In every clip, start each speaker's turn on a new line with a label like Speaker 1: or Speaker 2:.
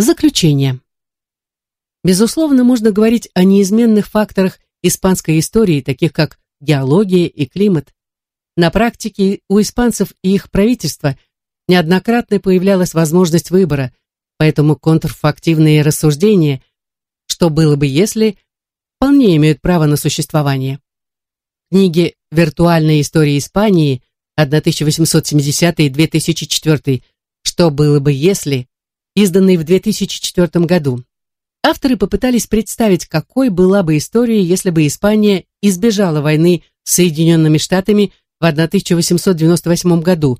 Speaker 1: Заключение. Безусловно, можно говорить о неизменных факторах испанской истории, таких как геология и климат. На практике у испанцев и их правительства неоднократно появлялась возможность выбора, поэтому контрфактивные рассуждения, что было бы если, вполне имеют право на существование. Книги «Виртуальная история Испании» 1870-2004 «Что было бы если», изданные в 2004 году, авторы попытались представить, какой была бы история, если бы Испания избежала войны с Соединенными Штатами в 1898 году,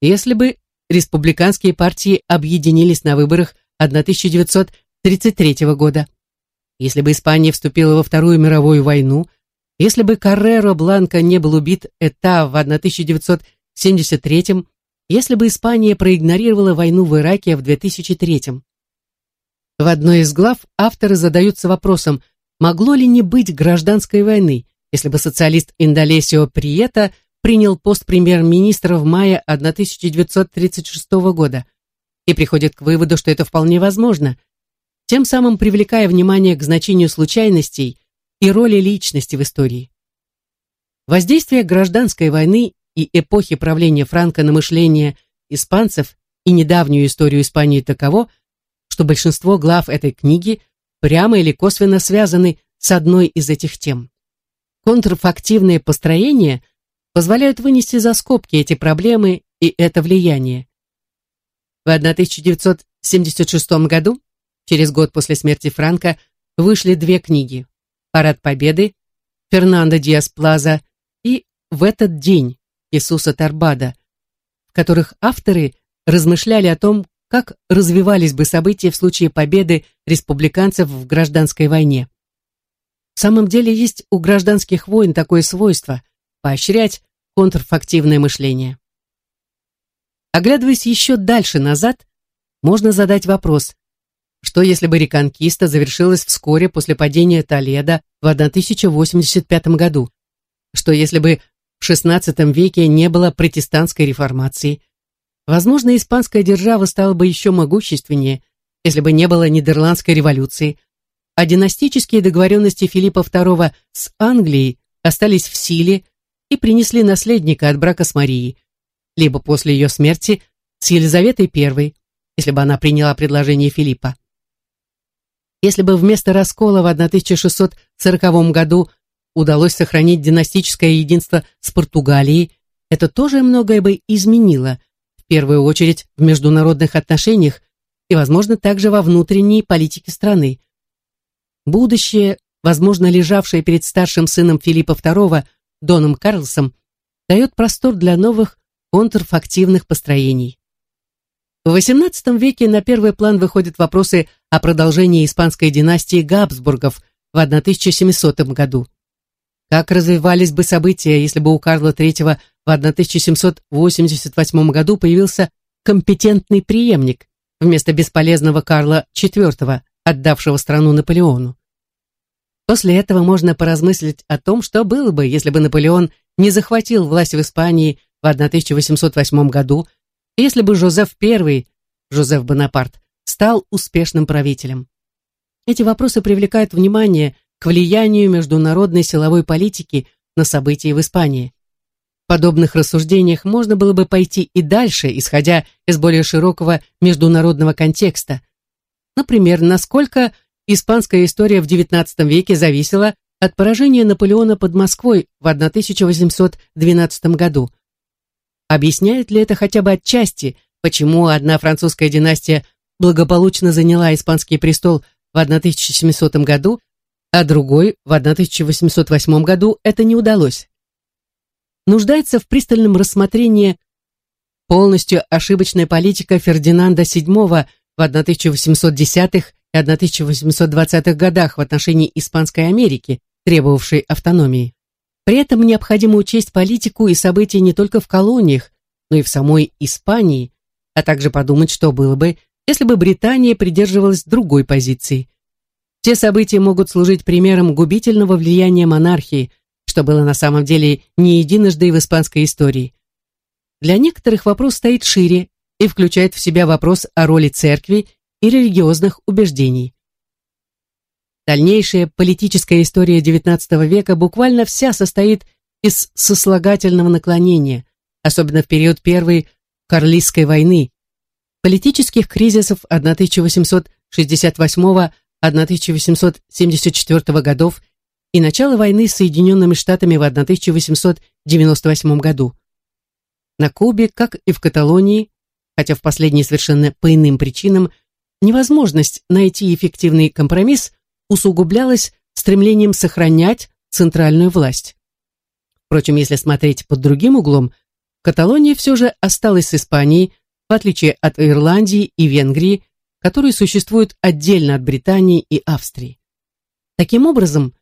Speaker 1: если бы республиканские партии объединились на выборах 1933 года, если бы Испания вступила во Вторую мировую войну, если бы Карреро Бланко не был убит Эта в 1973 если бы Испания проигнорировала войну в Ираке в 2003 В одной из глав авторы задаются вопросом, могло ли не быть гражданской войны, если бы социалист Индолесио Приета принял пост премьер-министра в мае 1936 года и приходит к выводу, что это вполне возможно, тем самым привлекая внимание к значению случайностей и роли личности в истории. Воздействие гражданской войны и эпохи правления Франко на мышление испанцев и недавнюю историю Испании таково, что большинство глав этой книги прямо или косвенно связаны с одной из этих тем. Контрфактивные построения позволяют вынести за скобки эти проблемы и это влияние. В 1976 году, через год после смерти Франка, вышли две книги «Парад Победы», Фернандо Диас Плаза и «В этот день» Иисуса Тарбада, в которых авторы размышляли о том, как развивались бы события в случае победы республиканцев в гражданской войне. В самом деле есть у гражданских войн такое свойство – поощрять контрфактивное мышление. Оглядываясь еще дальше назад, можно задать вопрос, что если бы реконкиста завершилась вскоре после падения Толедо в 1085 году? Что если бы в XVI веке не было протестантской реформации. Возможно, испанская держава стала бы еще могущественнее, если бы не было Нидерландской революции, а династические договоренности Филиппа II с Англией остались в силе и принесли наследника от брака с Марией, либо после ее смерти с Елизаветой I, если бы она приняла предложение Филиппа. Если бы вместо раскола в 1640 году удалось сохранить династическое единство с Португалией, это тоже многое бы изменило, в первую очередь в международных отношениях и, возможно, также во внутренней политике страны. Будущее, возможно, лежавшее перед старшим сыном Филиппа II, Доном Карлсом, дает простор для новых контрфактивных построений. В XVIII веке на первый план выходят вопросы о продолжении испанской династии Габсбургов в 1700 году. Как развивались бы события, если бы у Карла III в 1788 году появился компетентный преемник вместо бесполезного Карла IV, отдавшего страну Наполеону? После этого можно поразмыслить о том, что было бы, если бы Наполеон не захватил власть в Испании в 1808 году, если бы Жозеф I, Жозеф Бонапарт, стал успешным правителем. Эти вопросы привлекают внимание к влиянию международной силовой политики на события в Испании. В подобных рассуждениях можно было бы пойти и дальше, исходя из более широкого международного контекста. Например, насколько испанская история в XIX веке зависела от поражения Наполеона под Москвой в 1812 году. Объясняет ли это хотя бы отчасти, почему одна французская династия благополучно заняла испанский престол в 1700 году, а другой в 1808 году это не удалось. Нуждается в пристальном рассмотрении полностью ошибочная политика Фердинанда VII в 1810-х и 1820-х годах в отношении Испанской Америки, требовавшей автономии. При этом необходимо учесть политику и события не только в колониях, но и в самой Испании, а также подумать, что было бы, если бы Британия придерживалась другой позиции. Те события могут служить примером губительного влияния монархии, что было на самом деле не единожды в испанской истории. Для некоторых вопрос стоит шире и включает в себя вопрос о роли церкви и религиозных убеждений. Дальнейшая политическая история XIX века буквально вся состоит из сослагательного наклонения, особенно в период Первой Карлистской войны, политических кризисов 1868-1874 годов и начала войны с Соединенными Штатами в 1898 году. На Кубе, как и в Каталонии, хотя в последней совершенно по иным причинам, невозможность найти эффективный компромисс усугублялась стремлением сохранять центральную власть. Впрочем, если смотреть под другим углом, Каталония все же осталась с Испанией, в отличие от Ирландии и Венгрии, которые существуют отдельно от Британии и Австрии. Таким образом,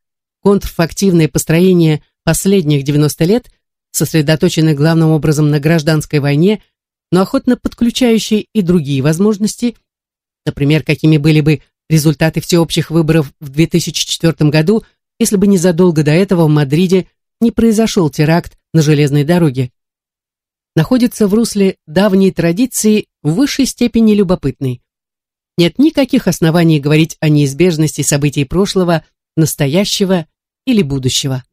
Speaker 1: контрфактивное построение последних 90 лет, сосредоточенное главным образом на гражданской войне, но охотно подключающее и другие возможности, например, какими были бы результаты всеобщих выборов в 2004 году, если бы незадолго до этого в Мадриде не произошел теракт на железной дороге, находится в русле давней традиции в высшей степени любопытной. Нет никаких оснований говорить о неизбежности событий прошлого, настоящего или будущего.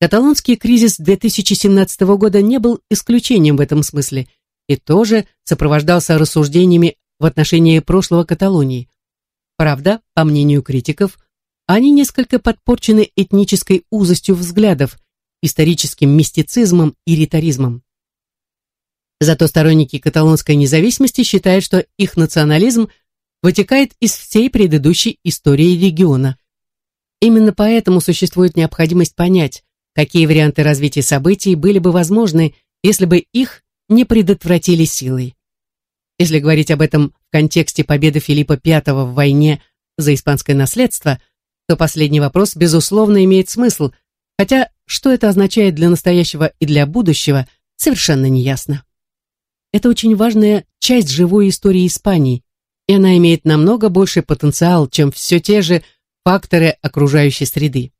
Speaker 1: Каталонский кризис 2017 года не был исключением в этом смысле и тоже сопровождался рассуждениями в отношении прошлого Каталонии. Правда, по мнению критиков, они несколько подпорчены этнической узостью взглядов, историческим мистицизмом и риторизмом. Зато сторонники каталонской независимости считают, что их национализм вытекает из всей предыдущей истории региона. Именно поэтому существует необходимость понять, какие варианты развития событий были бы возможны, если бы их не предотвратили силой. Если говорить об этом в контексте победы Филиппа V в войне за испанское наследство, то последний вопрос, безусловно, имеет смысл, хотя что это означает для настоящего и для будущего, совершенно неясно. Это очень важная часть живой истории Испании, и она имеет намного больший потенциал, чем все те же факторы окружающей среды.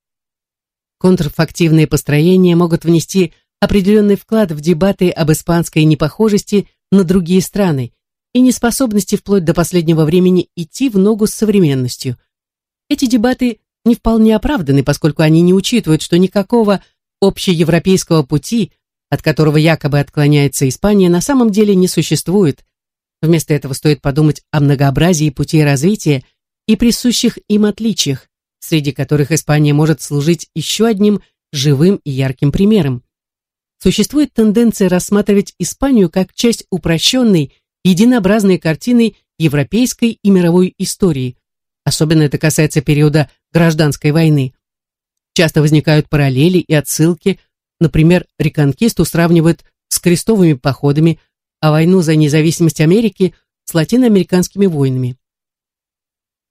Speaker 1: Контрфактивные построения могут внести определенный вклад в дебаты об испанской непохожести на другие страны и неспособности вплоть до последнего времени идти в ногу с современностью. Эти дебаты не вполне оправданы, поскольку они не учитывают, что никакого общеевропейского пути от которого якобы отклоняется Испания, на самом деле не существует. Вместо этого стоит подумать о многообразии путей развития и присущих им отличиях, среди которых Испания может служить еще одним живым и ярким примером. Существует тенденция рассматривать Испанию как часть упрощенной, единообразной картины европейской и мировой истории. Особенно это касается периода гражданской войны. Часто возникают параллели и отсылки Например, реконкисту сравнивают с крестовыми походами, а войну за независимость Америки с латиноамериканскими войнами.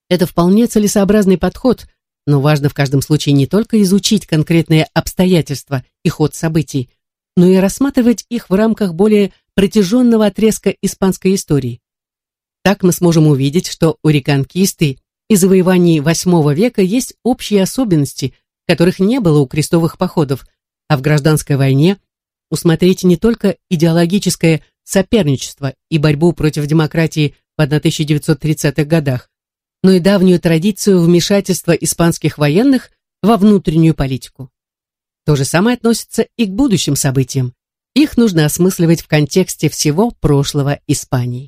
Speaker 1: Это вполне целесообразный подход, но важно в каждом случае не только изучить конкретные обстоятельства и ход событий, но и рассматривать их в рамках более протяженного отрезка испанской истории. Так мы сможем увидеть, что у реконкисты и завоеваний VIII века есть общие особенности, которых не было у крестовых походов – а в гражданской войне усмотреть не только идеологическое соперничество и борьбу против демократии в 1930-х годах, но и давнюю традицию вмешательства испанских военных во внутреннюю политику. То же самое относится и к будущим событиям. Их нужно осмысливать в контексте всего прошлого Испании.